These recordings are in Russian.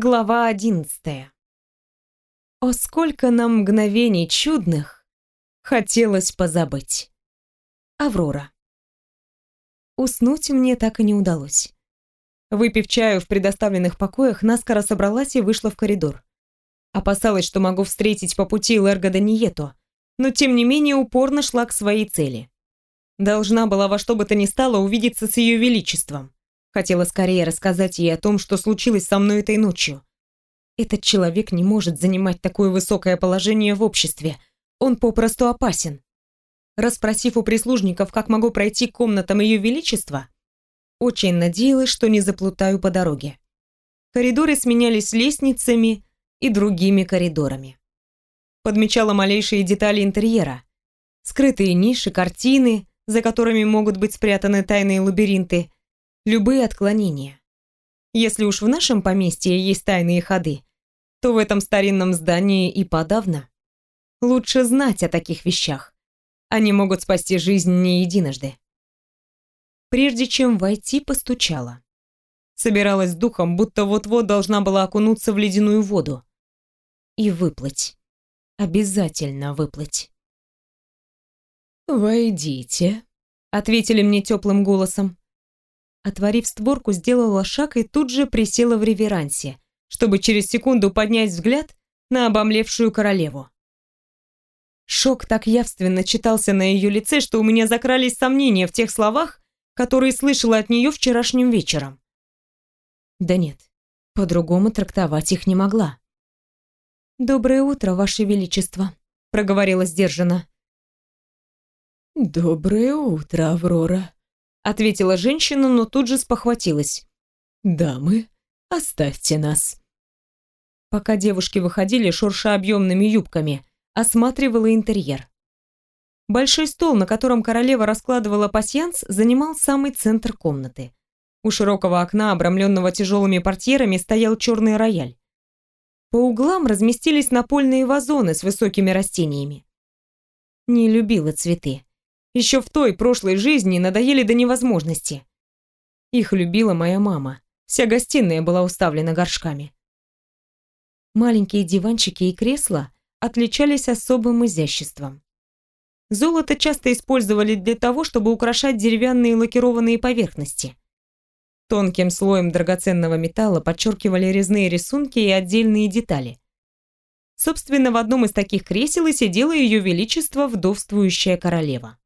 Глава одиннадцатая. О, сколько нам мгновений чудных хотелось позабыть. Аврора. Уснуть мне так и не удалось. Выпив чаю в предоставленных покоях, наскоро собралась и вышла в коридор. Опасалась, что могу встретить по пути Лерго Данието, но тем не менее упорно шла к своей цели. Должна была во что бы то ни стало увидеться с ее величеством. Хотела скорее рассказать ей о том, что случилось со мной этой ночью. Этот человек не может занимать такое высокое положение в обществе. Он попросту опасен. Расспросив у прислужников, как могу пройти к комнатам Ее Величества, очень надеялась, что не заплутаю по дороге. Коридоры сменялись лестницами и другими коридорами. Подмечала малейшие детали интерьера. Скрытые ниши, картины, за которыми могут быть спрятаны тайные лабиринты, любые отклонения. Если уж в нашем поместье есть тайные ходы, то в этом старинном здании и подавно. Лучше знать о таких вещах. Они могут спасти жизнь не единожды. Прежде чем войти, постучала. Собиралась с духом, будто вот-вот должна была окунуться в ледяную воду. И выплыть. Обязательно выплыть. «Войдите», — ответили мне теплым голосом. Отворив створку, сделала шаг и тут же присела в реверансе, чтобы через секунду поднять взгляд на обомлевшую королеву. Шок так явственно читался на ее лице, что у меня закрались сомнения в тех словах, которые слышала от нее вчерашним вечером. Да нет, по-другому трактовать их не могла. «Доброе утро, Ваше Величество», — проговорила сдержанно. «Доброе утро, Аврора», ответила женщина, но тут же спохватилась. «Дамы, оставьте нас». Пока девушки выходили, шурша объемными юбками, осматривала интерьер. Большой стол, на котором королева раскладывала пасьянс, занимал самый центр комнаты. У широкого окна, обрамленного тяжелыми портьерами, стоял черный рояль. По углам разместились напольные вазоны с высокими растениями. Не любила цветы. Еще в той прошлой жизни надоели до невозможности. Их любила моя мама. Вся гостиная была уставлена горшками. Маленькие диванчики и кресла отличались особым изяществом. Золото часто использовали для того, чтобы украшать деревянные лакированные поверхности. Тонким слоем драгоценного металла подчеркивали резные рисунки и отдельные детали. Собственно, в одном из таких кресел и сидела ее величество вдовствующая королева.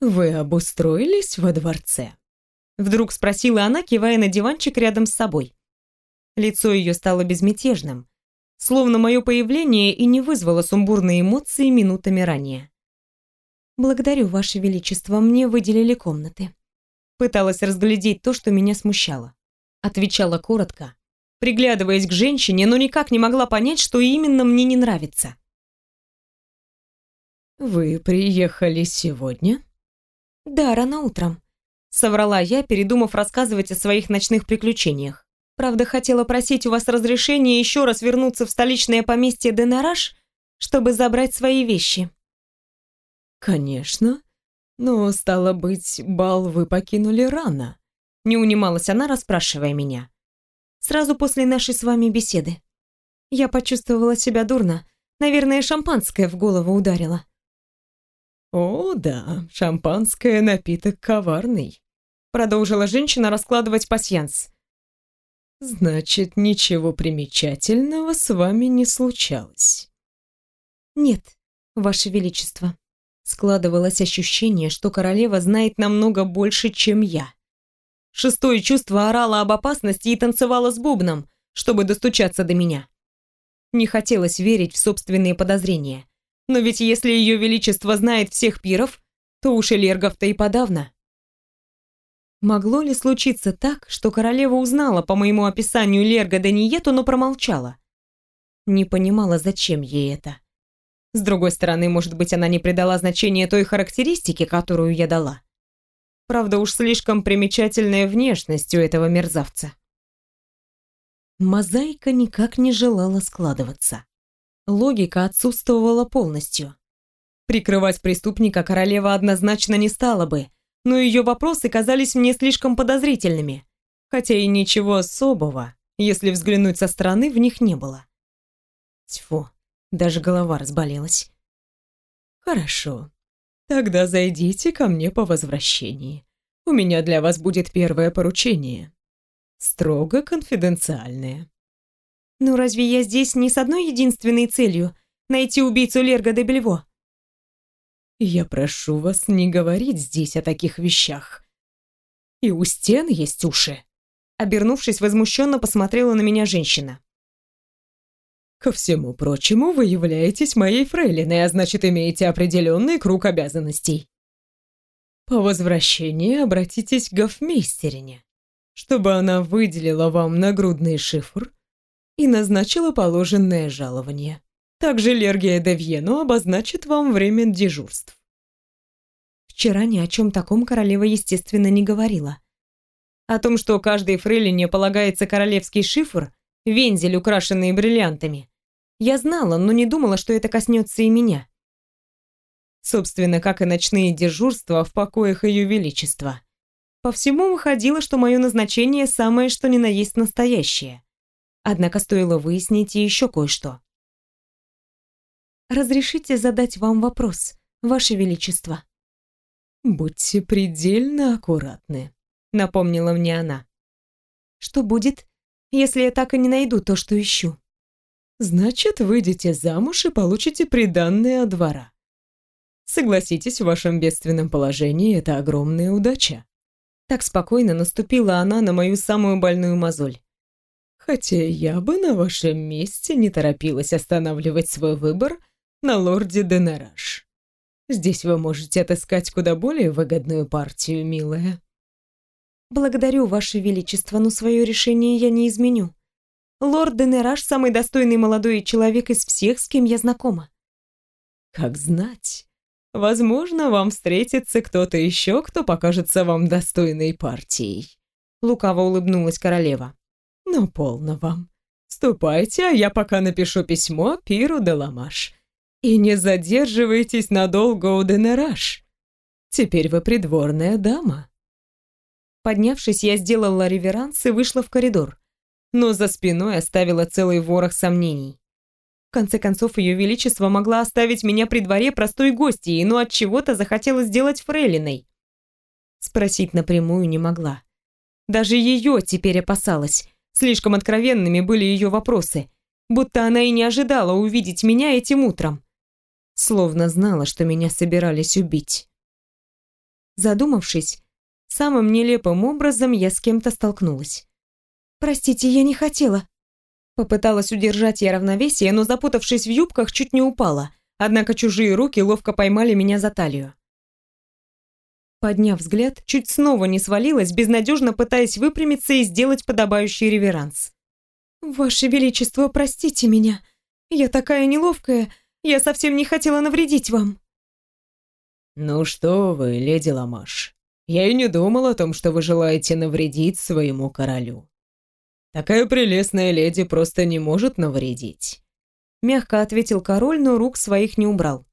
«Вы обустроились во дворце?» Вдруг спросила она, кивая на диванчик рядом с собой. Лицо ее стало безмятежным, словно мое появление и не вызвало сумбурные эмоции минутами ранее. «Благодарю, Ваше Величество, мне выделили комнаты». Пыталась разглядеть то, что меня смущало. Отвечала коротко, приглядываясь к женщине, но никак не могла понять, что именно мне не нравится. «Вы приехали сегодня?» «Да, рано утром», — соврала я, передумав рассказывать о своих ночных приключениях. Правда, хотела просить у вас разрешения еще раз вернуться в столичное поместье Денараш, чтобы забрать свои вещи. «Конечно. Но, стало быть, бал вы покинули рано», — не унималась она, расспрашивая меня. «Сразу после нашей с вами беседы. Я почувствовала себя дурно. Наверное, шампанское в голову ударило». «О, да, шампанское напиток коварный», — продолжила женщина раскладывать пасьянс. «Значит, ничего примечательного с вами не случалось?» «Нет, ваше величество», — складывалось ощущение, что королева знает намного больше, чем я. Шестое чувство орало об опасности и танцевало с бубном, чтобы достучаться до меня. Не хотелось верить в собственные подозрения. Но ведь если ее величество знает всех пиров, то уж и лергов-то и подавно. Могло ли случиться так, что королева узнала по моему описанию Лерга Даниету, но промолчала? Не понимала, зачем ей это. С другой стороны, может быть, она не придала значения той характеристике, которую я дала. Правда, уж слишком примечательная внешность у этого мерзавца. Мозаика никак не желала складываться. Логика отсутствовала полностью. Прикрывать преступника королева однозначно не стала бы, но ее вопросы казались мне слишком подозрительными. хотя и ничего особого, если взглянуть со стороны, в них не было. Тьфу, даже голова разболелась. Хорошо, тогда зайдите ко мне по возвращении. У меня для вас будет первое поручение. Строго конфиденциальное. Ну разве я здесь не с одной единственной целью — найти убийцу Лерга де Бельво? Я прошу вас не говорить здесь о таких вещах. И у стен есть уши. Обернувшись, возмущенно посмотрела на меня женщина. Ко всему прочему, вы являетесь моей фрейлиной, а значит, имеете определенный круг обязанностей. По возвращении обратитесь к гофмейстерине, чтобы она выделила вам нагрудный шифр и назначила положенное жалование. Также Лергия де Вьену обозначит вам время дежурств. Вчера ни о чем таком королева, естественно, не говорила. О том, что каждой фрейлине полагается королевский шифр, вензель, украшенный бриллиантами, я знала, но не думала, что это коснется и меня. Собственно, как и ночные дежурства в покоях Ее Величества. По всему выходило, что мое назначение самое что ни на есть настоящее. Однако стоило выяснить и еще кое-что. «Разрешите задать вам вопрос, Ваше Величество?» «Будьте предельно аккуратны», — напомнила мне она. «Что будет, если я так и не найду то, что ищу?» «Значит, выйдете замуж и получите приданное от двора. Согласитесь, в вашем бедственном положении это огромная удача». Так спокойно наступила она на мою самую больную мозоль. Хотя я бы на вашем месте не торопилась останавливать свой выбор на лорде Денараш. Здесь вы можете отыскать куда более выгодную партию, милая. Благодарю, Ваше Величество, но свое решение я не изменю. Лорд Денераш самый достойный молодой человек из всех, с кем я знакома. Как знать. Возможно, вам встретится кто-то еще, кто покажется вам достойной партией. Лукаво улыбнулась королева. Но полно вам. Ступайте, а я пока напишу письмо Пиру де Ламаш. И не задерживайтесь надолго у Денераш. Теперь вы придворная дама. Поднявшись, я сделала реверанс и вышла в коридор, но за спиной оставила целый ворох сомнений. В конце концов, ее величество могла оставить меня при дворе простой гостьей, но от чего-то захотела сделать фрейлиной. Спросить напрямую не могла. Даже ее теперь опасалась. Слишком откровенными были ее вопросы, будто она и не ожидала увидеть меня этим утром. Словно знала, что меня собирались убить. Задумавшись, самым нелепым образом я с кем-то столкнулась. «Простите, я не хотела». Попыталась удержать я равновесие, но, запутавшись в юбках, чуть не упала, однако чужие руки ловко поймали меня за талию. Подняв взгляд, чуть снова не свалилась, безнадежно пытаясь выпрямиться и сделать подобающий реверанс. «Ваше Величество, простите меня. Я такая неловкая. Я совсем не хотела навредить вам». «Ну что вы, леди Ламаш, я и не думал о том, что вы желаете навредить своему королю. Такая прелестная леди просто не может навредить». Мягко ответил король, но рук своих не убрал.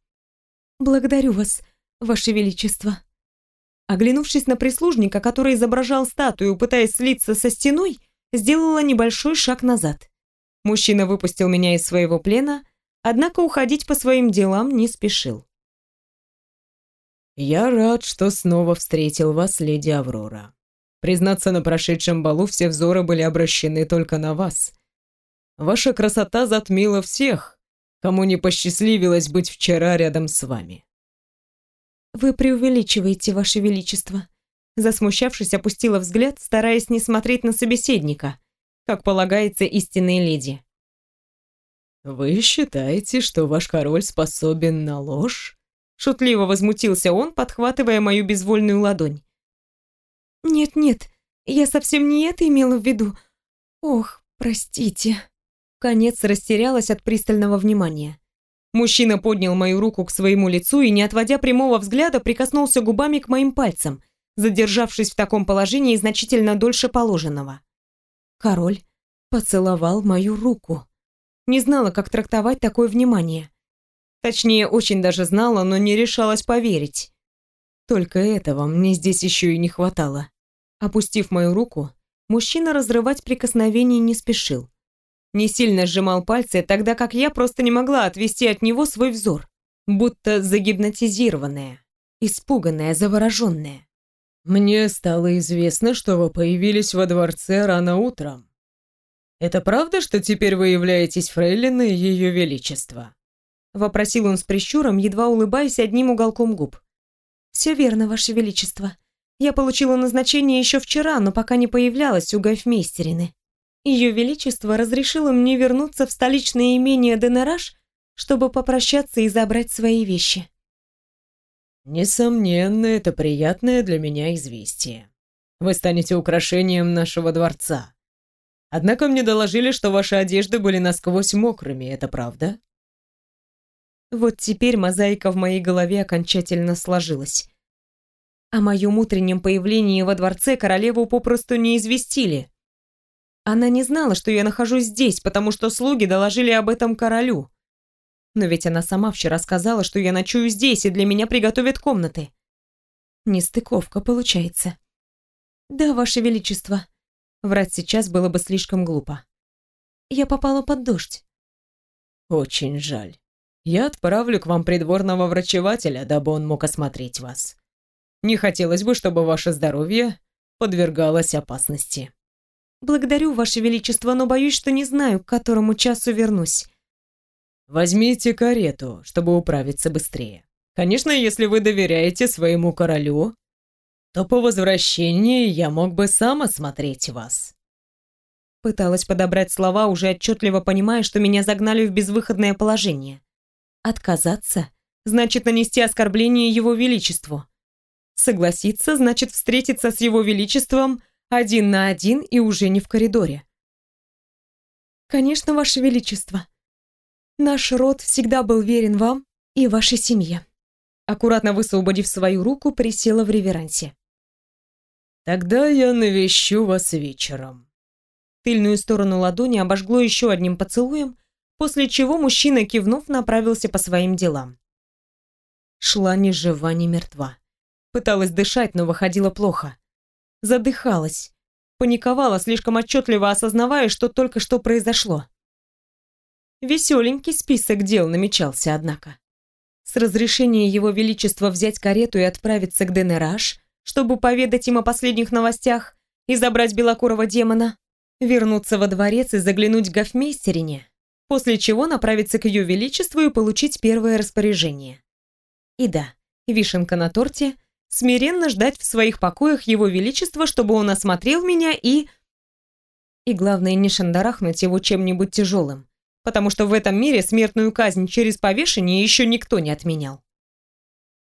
«Благодарю вас, ваше величество». Оглянувшись на прислужника, который изображал статую, пытаясь слиться со стеной, сделала небольшой шаг назад. Мужчина выпустил меня из своего плена, однако уходить по своим делам не спешил. «Я рад, что снова встретил вас, леди Аврора. Признаться, на прошедшем балу все взоры были обращены только на вас. Ваша красота затмила всех, кому не посчастливилось быть вчера рядом с вами. «Вы преувеличиваете, Ваше Величество». Засмущавшись, опустила взгляд, стараясь не смотреть на собеседника, как полагается истинной леди. «Вы считаете, что ваш король способен на ложь?» Шутливо возмутился он, подхватывая мою безвольную ладонь. «Нет-нет, я совсем не это имела в виду. Ох, простите». Конец растерялась от пристального внимания. Мужчина поднял мою руку к своему лицу и, не отводя прямого взгляда, прикоснулся губами к моим пальцам, задержавшись в таком положении значительно дольше положенного. Король поцеловал мою руку. Не знала, как трактовать такое внимание. Точнее, очень даже знала, но не решалась поверить. Только этого мне здесь еще и не хватало. Опустив мою руку, Мужчина разрывать прикосновение не спешил. Не сильно сжимал пальцы, тогда как я просто не могла отвести от него свой взор, будто загипнотизированная, испуганная, завороженная. «Мне стало известно, что вы появились во дворце рано утром. Это правда, что теперь вы являетесь фрейлиной Ее Величества?» Вопросил он с прищуром, едва улыбаясь одним уголком губ. «Все верно, Ваше Величество. Я получила назначение еще вчера, но пока не появлялась у гайфмейстерины. Ее Величество разрешило мне вернуться в столичное имение Денераж, чтобы попрощаться и забрать свои вещи». «Несомненно, это приятное для меня известие. Вы станете украшением нашего дворца. Однако мне доложили, что ваши одежды были насквозь мокрыми, это правда?» Вот теперь мозаика в моей голове окончательно сложилась. О моем утреннем появлении во дворце королеву попросту не известили. Она не знала, что я нахожусь здесь, потому что слуги доложили об этом королю. Но ведь она сама вчера сказала, что я ночую здесь, и для меня приготовят комнаты. Нестыковка получается. Да, Ваше Величество. Врать сейчас было бы слишком глупо. Я попала под дождь. Очень жаль. Я отправлю к вам придворного врачевателя, дабы он мог осмотреть вас. Не хотелось бы, чтобы ваше здоровье подвергалось опасности. Благодарю, Ваше Величество, но боюсь, что не знаю, к которому часу вернусь. Возьмите карету, чтобы управиться быстрее. Конечно, если вы доверяете своему королю, то по возвращении я мог бы сам осмотреть вас. Пыталась подобрать слова, уже отчетливо понимая, что меня загнали в безвыходное положение. Отказаться значит нанести оскорбление его величеству. Согласиться значит встретиться с его величеством один на один и уже не в коридоре. Конечно, ваше величество. Наш род всегда был верен вам и вашей семье. Аккуратно высвободив свою руку, присела в реверансе. Тогда я навещу вас вечером. Тыльную сторону ладони обожгло еще одним поцелуем, после чего мужчина, кивнув, направился по своим делам. Шла ни жива, ни мертва. Пыталась дышать, но выходило плохо. Задыхалась. Паниковала, слишком отчетливо осознавая, что только что произошло. Веселенький список дел намечался, однако. С разрешения его величества взять карету и отправиться к Денераж, чтобы поведать им о последних новостях и забрать белокурого демона, вернуться во дворец и заглянуть к гофмейстерине, после чего направиться к ее величеству и получить первое распоряжение. И да, вишенка на торте — смиренно ждать в своих покоях его величества, чтобы он осмотрел меня и... И главное, не шандарахнуть его чем-нибудь тяжелым, потому что в этом мире смертную казнь через повешение еще никто не отменял.